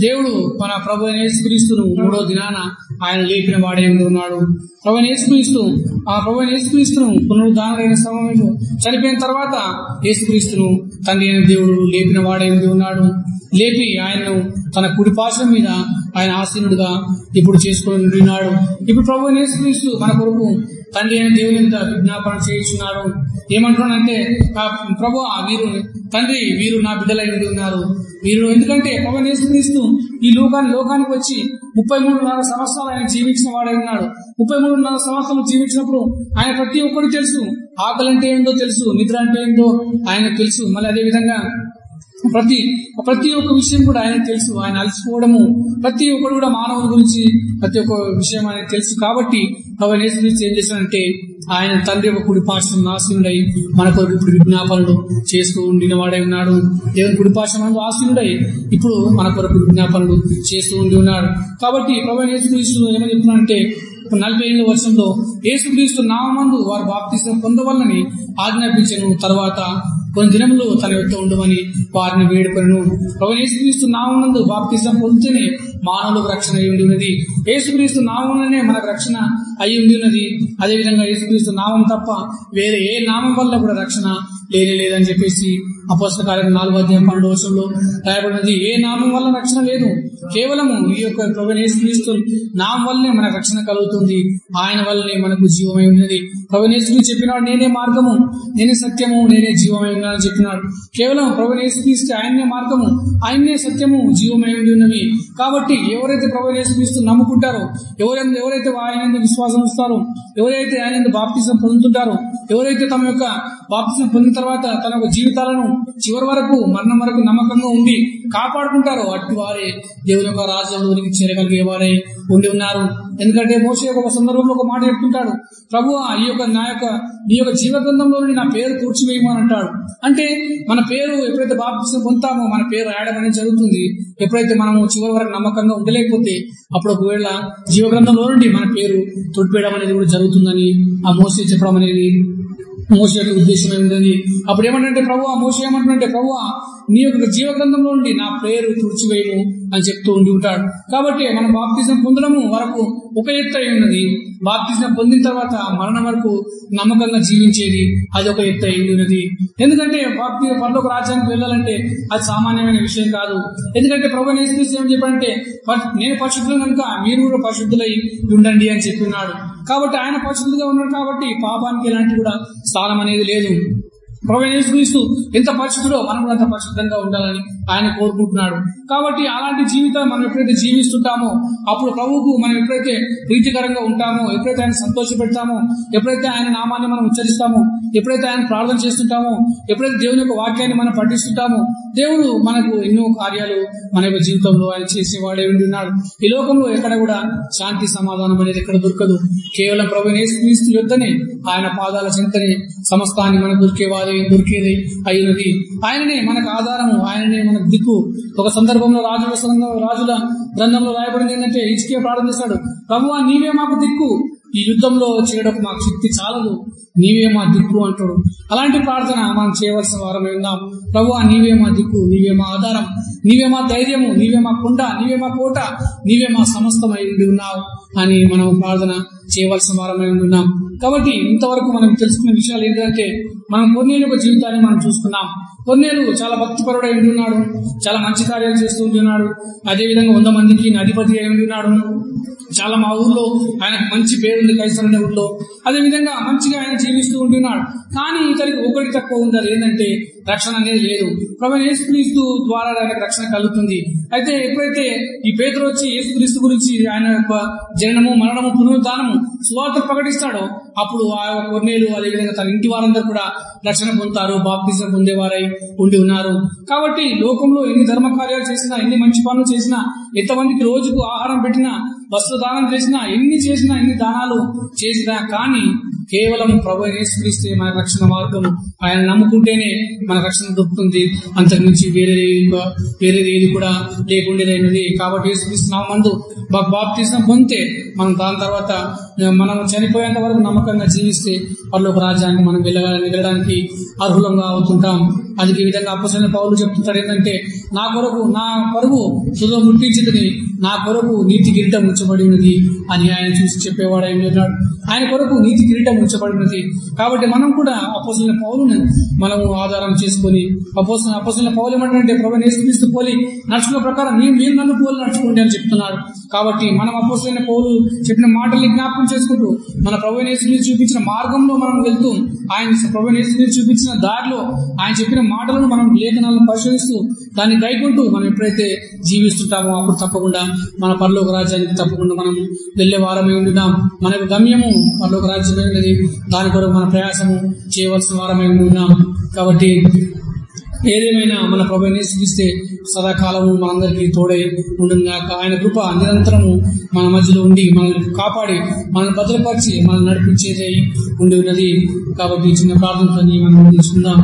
దేవుడు మన ప్రభు నేర్చుకునిస్తూ మూడో దినాన ఆయన లేపిన వాడే ఉన్నాడు. ప్రభు నేర్చుకునిస్తూ ఆ ప్రభు నేర్చుకునిస్తూ పునరుద్ధారైన సమయంలో చనిపోయిన తర్వాత యేసుక్రీస్తును తండ్రి అయిన దేవుడు లేపిన వాడే ఉన్నాడు. లేపి ఆయన్ను తన కుడిపాశం మీద ఆయన ఆసీనుడుగా ఇప్పుడు చేసుకుని ఉన్నాడు ఇప్పుడు ప్రభు యేసుక్రీస్తు మన కొరకు తండ్రి అయిన దేవుని ఎంత విజ్ఞాపన చేయించున్నాడు ఏమంటున్నాడంటే ఆ ప్రభు వీరు తండ్రి వీరు నా బిడ్డలై ఉండి ఉన్నారు. వీరు ఎందుకంటే ప్రభు యేసుక్రీస్తు ఈ లోకాన్ని లోకానికి వచ్చి ముప్పై మూడున్నర సంవత్సరాలు ఆయన జీవించిన వాడై ఉన్నాడు. ముప్పై మూడున్నర సంవత్సరాలు జీవించినప్పుడు ఆయన ప్రతి ఒక్కరు తెలుసు. ఆకలి అంటే ఏంటో తెలుసు నిద్ర అంటే ఏంటో ఆయన తెలుసు. మళ్ళీ అదే విధంగా ప్రతి ప్రతి ఒక్క విషయం కూడా ఆయన తెలుసు ఆయన అలసిపోవడము. ప్రతి ఒక్కరు కూడా మానవుని గురించి ప్రతి ఒక్క విషయం ఆయన తెలుసు కాబట్టి భగవాన్ యేసు గురించి ఏం చేశాడంటే ఆయన తండ్రి ఒక కుడి పాశం నాశనుడై మన కొరకు ఇప్పుడు విజ్ఞాపనలు చేస్తూ ఉండిన వాడై ఉన్నాడు. దేవుని కుడి పాశం ఆశీనుడై ఇప్పుడు మన కొరకు విజ్ఞాపనలు చేస్తూ ఉండి ఉన్నాడు. కాబట్టి ప్రభు యేసుక్రీస్తు ఏమని చెప్తున్నాడంటే నలభై ఏళ్ళ వర్షంలో యేసుక్రీస్తు నామందు వారు బాప్తిసం పొందవల్లని ఆజ్ఞాపించను. తర్వాత కొన్ని దినములు తన యొక్క ఉండమని వారిని వేడుకొను ప్రభు ఏసుక్రీస్తు నామందు బాప్తిజం పొందితేనే మానవులకు రక్షణ అయి ఉండి ఉన్నది యేసుక్రీస్తు నామంలోనే మనకు రక్షణ అయి ఉండి ఉన్నది అదేవిధంగా యేసుక్రీస్తు నామం తప్ప వేరే ఏ నామం వల్ల కూడా రక్షణ లేనే లేదని చెప్పేసి అపోస్త కార్యం నాలుగో అధ్యాయం పన్నెండు వర్షంలో రాయబడినది. ఏ నామం వల్ల రక్షణ లేదు? కేవలము ఈ యొక్క ప్రభు ఏసుక్రీస్తు నామం వల్లనే మనకు రక్షణ కలుగుతుంది. ఆయన వల్లనే మనకు జీవమై ఉన్నది ప్రభు యేసుక్రీస్తు చెప్పినాడు నేనే మార్గము. నేనే సత్యము నేనే జీవమై ఉన్నానని చెప్పినాడు. కేవలం ప్రభు యేసుక్రీస్తు ఆయన్నే మార్గము ఆయన్నే సత్యము జీవమై ఉన్నవి. కాబట్టి ఎవరైతే ప్రభు యేసుక్రీస్తు నమ్ముకుంటారో ఎవరైతే ఎవరైతే ఆయన విశ్వాసం ఇస్తారో ఎవరైతే ఆయన బాప్తిజం పొందుతుంటారో ఎవరైతే తమ యొక్క బాప్తిజం పొందిన తర్వాత తన యొక్క జీవితాలను చివరి వరకు మరణం వరకు నమ్మకంగా ఉండి కాపాడుకుంటారో అట్టి వారే దేవుని యొక్క రాజ్యంలోనికి చేరగలిగే వారే. ఉండి ఉన్నారు. ఎందుకంటే మోసే ఒక సందర్భంలో ఒక మాట చెప్తుంటాడు. ప్రభు ఈ యొక్క నా యొక్క నీ యొక్క జీవ గ్రంథంలో నా పేరు తూర్చివేయమని అంటాడు. అంటే మన పేరు ఎప్పుడైతే బాప్తిసం పొందుతామో మన పేరు రాయడం అనేది జరుగుతుంది. ఎప్పుడైతే మనము చివరి వరకు నమ్మకంగా ఉండలేకపోతే అప్పుడు ఒకవేళ జీవ గ్రంథంలో నుండి మన పేరు తొడిపేయడం అనేది కూడా జరుగుతుందని ఆ మోసే చెప్పడం అనేది మోస యొక్క ఉద్దేశం ఏంటని. అప్పుడు ఏమంటే ప్రభు ఆ మోస ఏమంటుంటే ప్రభు నీ యొక్క జీవ గ్రంథంలో నుండి నా పేరు తుడిచివేయము. అని చెప్తూ ఉండి ఉంటాడు. కాబట్టి మనం బాప్తిజం పొందడము వరకు ఒక ఎత్తు అయి ఉన్నది. బాప్తిజం పొందిన తర్వాత మరణం వరకు నమ్మకంగా జీవించేది అది ఒక ఎత్తు అయి ఉన్నది. ఎందుకంటే బాప్తి పరలోక రాజ్యానికి వెళ్ళాలంటే అది సామాన్యమైన విషయం కాదు. ఎందుకంటే ప్రభు నేర్చేసి ఏం చెప్పాడంటే నేను పరిశుద్ధులు కనుక మీరు కూడా పరిశుద్ధులై ఉండండి అని చెప్పినాడు. కాబట్టి ఆయన పరిశుద్ధులుగా ఉన్నాడు కాబట్టి పాపానికి ఎలాంటి కూడా స్థానం అనేది లేదు. ప్రభు యేసుక్రీస్తు ఎంత పరిశుద్ధుడో మనం కూడా అంత పరిశుద్ధంగా ఉండాలని ఆయన కోరుకుంటున్నాడు. కాబట్టి అలాంటి జీవితం మనం ఎప్పుడైతే జీవిస్తుంటామో అప్పుడు ప్రభువుకు మనం ఎప్పుడైతే ప్రీతికరంగా ఉంటామో ఎప్పుడైతే ఆయన సంతోష పెడతామో ఎప్పుడైతే ఆయన నామాన్ని మనం ఉచ్చరిస్తామో ఎప్పుడైతే ఆయన ప్రార్థన చేస్తుంటామో ఎప్పుడైతే దేవుని యొక్క వాక్యాన్ని మనం పఠిస్తుంటామో దేవుడు మనకు ఎన్నో కార్యాలు మన యొక్క జీవితంలో ఆయన చేసేవాడే ఉండి ఉన్నాడు ఈ లోకంలో ఎక్కడ కూడా శాంతి సమాధానం అనేది ఎక్కడ దొరకదు. కేవలం ప్రభు యేసుక్రీస్తు యుద్ధనే ఆయన పాదాల చింతనే సమస్తాన్ని మనకు దొరికేవాడు ఆదాయం దొరికేది అయినది. ఆయననే మనకు ఆధారము ఆయననే మనకు దిక్కు. ఒక సందర్భంలో రాజుల రాజుల గ్రంథంలో రాయబడింది ఏంటంటే ఇచ్చుకే ప్రారంభిస్తాడు చేస్తాడు ప్రభువా నీవే మాకు దిక్కు. ఈ యుద్ధంలో చేయడం మాకు శక్తి చాలదు. నీవే మా దిక్కు అంటాడు. అలాంటి ప్రార్థన మనం చేయవలసిన వారం ఉందాం. ప్రభు నీవే మా దిక్కు నీవే మా ఆధారం. నీవే మా ధైర్యము నీవే మా కుండ నీవే మా కోట నీవే మా సమస్తమై ఉండి ఉన్నావు అని మనం ప్రార్థన చేయవలసిన వారమై ఉన్నాం కాబట్టి ఇంతవరకు మనం తెలుసుకున్న విషయాలు ఏంటంటే మనం కొన్నేళ్ళ యొక్క జీవితాన్ని మనం చూసుకున్నాం. కొన్నేళ్ళు చాలా భక్తిపరుడై ఉండి చాలా మంచి కార్యాలు చేస్తూ ఉంటున్నాడు. అదే విధంగా వంద మందికి అధిపతి అయి ఉంటున్నాడు. చాలా మా ఊర్లో ఆయనకు మంచి పేరుంది కైసర్ అనే ఊర్లో. అదే విధంగా మంచిగా ఆయన జీవిస్తూ ఉంటున్నాడు. కానీ ఇతనికి ఒకటి తక్కువ ఉంది అది ఏంటంటే రక్షణ అనేది లేదు. ప్రభు యేసుక్రీస్తు ద్వారా ఆయనకు రక్షణ కలుగుతుంది. అయితే ఎప్పుడైతే ఈ పేదలు వచ్చి యేసుక్రీస్తు గురించి ఆయన యొక్క జననము మరణము పునరుద్ధానము సువార్త ప్రకటిస్తాడో అప్పుడు ఆ కొన్నేలు అదేవిధంగా తన ఇంటి వారందరూ కూడా రక్షణ పొందుతారు బాప్తిజం పొందేవారై ఉండి ఉన్నారు. కాబట్టి లోకంలో ఎన్ని ధర్మ కార్యాలు చేసినా ఎన్ని మంచి పనులు చేసినా ఎంతమందికి రోజుకు ఆహారం పెట్టినా వస్త్ర దానం చేసినా ఎన్ని చేసినా ఎన్ని దానాలు చేసినా కానీ కేవలం ప్రభు నేర్చుకునిస్తే మన రక్షణ మార్గం ఆయన నమ్ముకుంటేనే మన రక్షణ దొరుకుతుంది. అంతకుమించి వేరే వేరేది ఏది కూడా లేకుండేదైనది కాబట్టి యేసుక్రీస్తు నామందు బాప్తీసం పొందితే మనం దాని తర్వాత మనం చనిపోయేంత వరకు నమ్మకంగా జీవిస్తే పరలోక రాజ్యానికి మనం వెళ్ళ వెళ్ళడానికి అర్హులంగా అవుతుంటాం అది ఈ విధంగా అప్పసైన పౌరులు చెప్తుంటారు ఏంటంటే నా కొరకు నా కొరకు సుధ ముట్టించదని నా కొరకు నీతి గిరిటం ఉంచబడి ఉన్నది అని ఆయన చూసి చెప్పేవాడు ఆయన ఉన్నాడు ఆయన కొరకు నీతి కిరీటం ఉంచబడి ఉన్నది కాబట్టి మనం కూడా అపోసిన పౌరుని మనము ఆధారం చేసుకొని అపోసిన అపోసిన పౌలు ఏమంటే ప్రభు నేర్పిస్తూ పోలి నడుచుకున్న ప్రకారం మేము మీరు నన్ను పోలి నడుచుకోండి అని చెప్తున్నాడు. కాబట్టి మనం అపోసలైన పౌలు చెప్పిన మాటల్ని జ్ఞాపకం చేసుకుంటూ మన ప్రభు నేర్చుకుని చూపించిన మార్గంలో మనం వెళ్తూ ఆయన ప్రభు నేర్చుకుని చూపించిన దారిలో ఆయన చెప్పిన మాటలను మనం లేఖనాలను పరిశోధిస్తూ దాన్ని గైకుంటూ మనం ఎప్పుడైతే జీవిస్తుంటామో అప్పుడు తప్పకుండా మన పరలోక రాజ్యానికి తప్పకుండా మనం వెళ్ళే వారమే ఉండుదాం. మన గమ్యము పరలోక రాజ్యమే ఉన్నది. దాని కొరకు మన ప్రయాసము చేయవలసిన వారమే ఉండున్నాం కాబట్టి ఏదేమైనా మన ప్రభుని చూపిస్తే సదాకాలము మనందరికీ తోడే ఉండుగాక ఆయన కృప నిరంతరము మన మధ్యలో ఉండి మనల్ని కాపాడి మనల్ని భద్రపరిచి మనల్ని నడిపించేదై ఉండి ఉన్నది. కాబట్టి చిన్న ప్రార్థనతో మనం తీసుకుందాం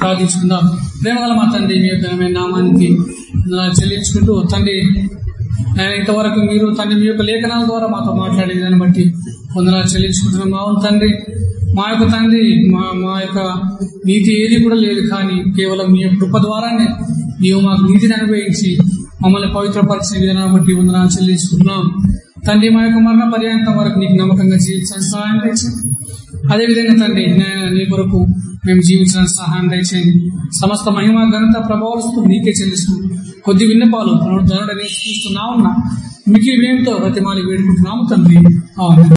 ప్రార్థించుకుందాం. ప్రేమగల మా తండ్రి మీ యొక్క నామానికి చెల్లించుకుంటూ తండ్రి ఆయన ఇంతవరకు మీరు తండ్రి మీ యొక్క లేఖనాల ద్వారా మాతో మాట్లాడిన దాన్ని బట్టి వందనాలు చెల్లించుకుంటున్నాం మా తండ్రి మా యొక్క తండ్రి మా మా యొక్క నీతి ఏది కూడా లేదు కానీ కేవలం మీ యొక్క కృప ద్వారానే నీవు మాకు నీతిని అనుభవించి మమ్మల్ని పవిత్రపరిచిన విధానం బట్టి వందనాలు చెల్లించుకుంటున్నాం. తండ్రి మా యొక్క మరణ పర్యాంతం వరకు నీకు నమ్మకంగా జీవించడానికి సహాయం తెచ్చింది అదేవిధంగా తండ్రి నీ కొరకు మేము జీవించడానికి సహాయం దయచేయండి. సమస్త మహిమ ఘనత ప్రభావాలు నీకే చెల్లిస్తుంది కొద్ది విన్నపాలు పునరుద్ధరణ నేర్చుకుంటున్నామన్నా మీకు వినయంతో రతిమాలి వేడుకుంటున్నాము తండ్రి.